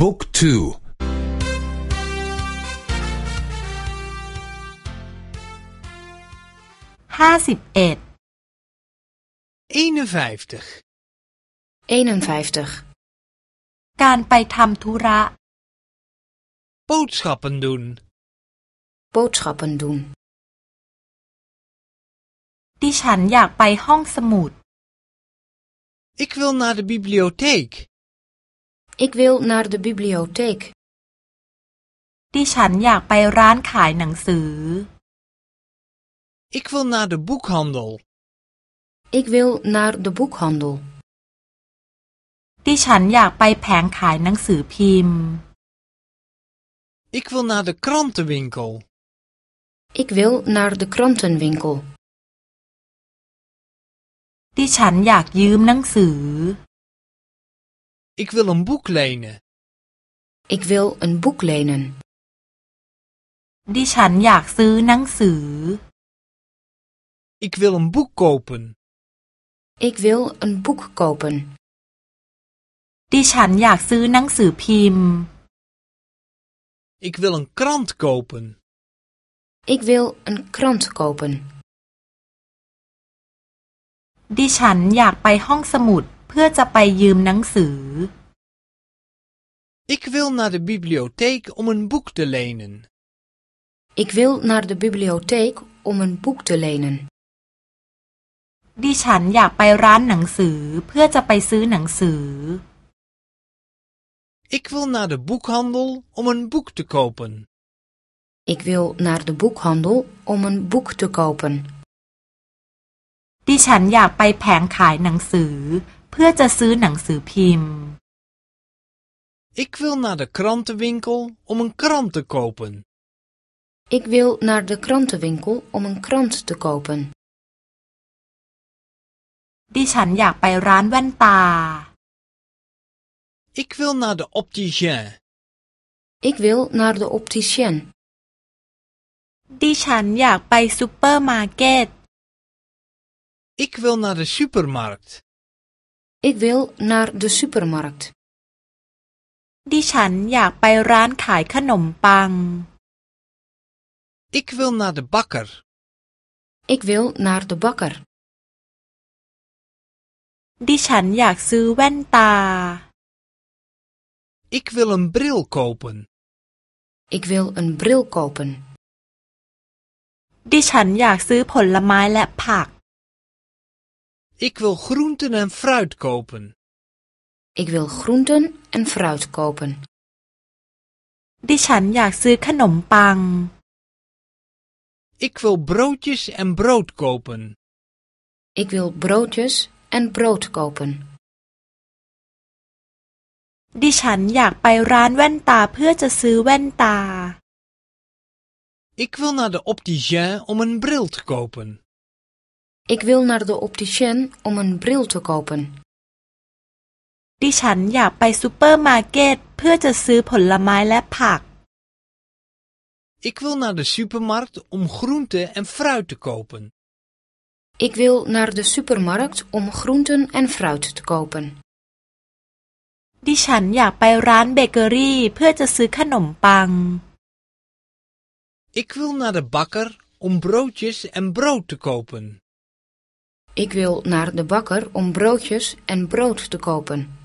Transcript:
บุ๊กทู ห้าสิบเอ็ด 51. 51. การไปทำธุระ Boodschappen doen. Boodschappen doen. ดิฉันอยากไปห้องสมุด Ik wil naar de bibliotheek. Ik wil naar de bibliotheek. ดิฉันอยากไปร้านขายหนังสือ Ik wil naar de boekhandel. Ik wil naar de boekhandel. ดิฉันอยากไปแผงขายหนังสือพิมพ์ Ik wil naar de krantenwinkel. Ik wil naar de krantenwinkel. ดิฉันอยากยืมหนังสือ Ik wil een boek lenen. Ik wil een boek lenen. ดิฉันอยากซื้อหนังสือ Ik wil een boek kopen. Ik wil een boek kopen. ดิฉันอยากซื้อหนังสือพิมพ์ Ik wil een krant kopen. Ik wil een krant kopen. ดิฉันอยากไปห้องสมุด เพื่อจะไปยืมหนังสือ Ik wil naar de bibliotheek om een boek te lenen. Ik wil naar de bibliotheek om een boek te lenen. ดิฉันอยากไปร้านหนังสือเพื่อจะไปซื้อหนังสือ Ik wil naar de boekhandel om een boek te kopen. Ik wil naar de boekhandel om een boek te kopen. ดิฉันอยากไปแผงขายหนังสือ เพื่อจะซื้อหนังสือพิมพ์ Ik wil naar de krantenwinkel om een krant te kopen. Ik wil naar de krantenwinkel om een krant te kopen. ดิฉันอยากไปร้านแว่นตา Ik wil naar de opticien. Ik wil naar de opticien. ดิฉันอยากไปซูเปอร์มาร์เก็ต Ik wil naar de supermarkt. Ik wil naar de supermarkt. ดิฉันอยากไปร้านขายขนมปัง Ik wil naar de bakker. Ik wil naar de bakker. ดิฉันอยากซื้อแว่นตา Ik wil een bril kopen. Ik wil een bril kopen. ดิฉันอยากซื้อผลไม้และผัก Ik wil groenten en fruit kopen. Ik wil groenten en fruit kopen. ดิฉันอยากซื้อขนมปัง Ik wil broodjes en brood kopen. Ik wil broodjes en brood kopen. ดิฉันอยากไปร้านแว่นตาเพื่อจะซื้อแว่นตา Ik wil naar de opticien om een bril te kopen. Ik wil naar de opticien om een bril te kopen. ดิฉันอยากไปซูเปอร์มาร์เก็ตเพื่อจะซื้อผลไม้และผัก Ik wil naar de supermarkt om groenten en fruit te kopen. Ik wil naar de supermarkt om groenten en fruit te kopen. ดิฉันอยากไปร้านเบเกอรี่เพื่อจะซื้อขนมปัง Ik wil naar de bakker om broodjes en brood te kopen. Ik wil naar de bakker om broodjes en brood te kopen.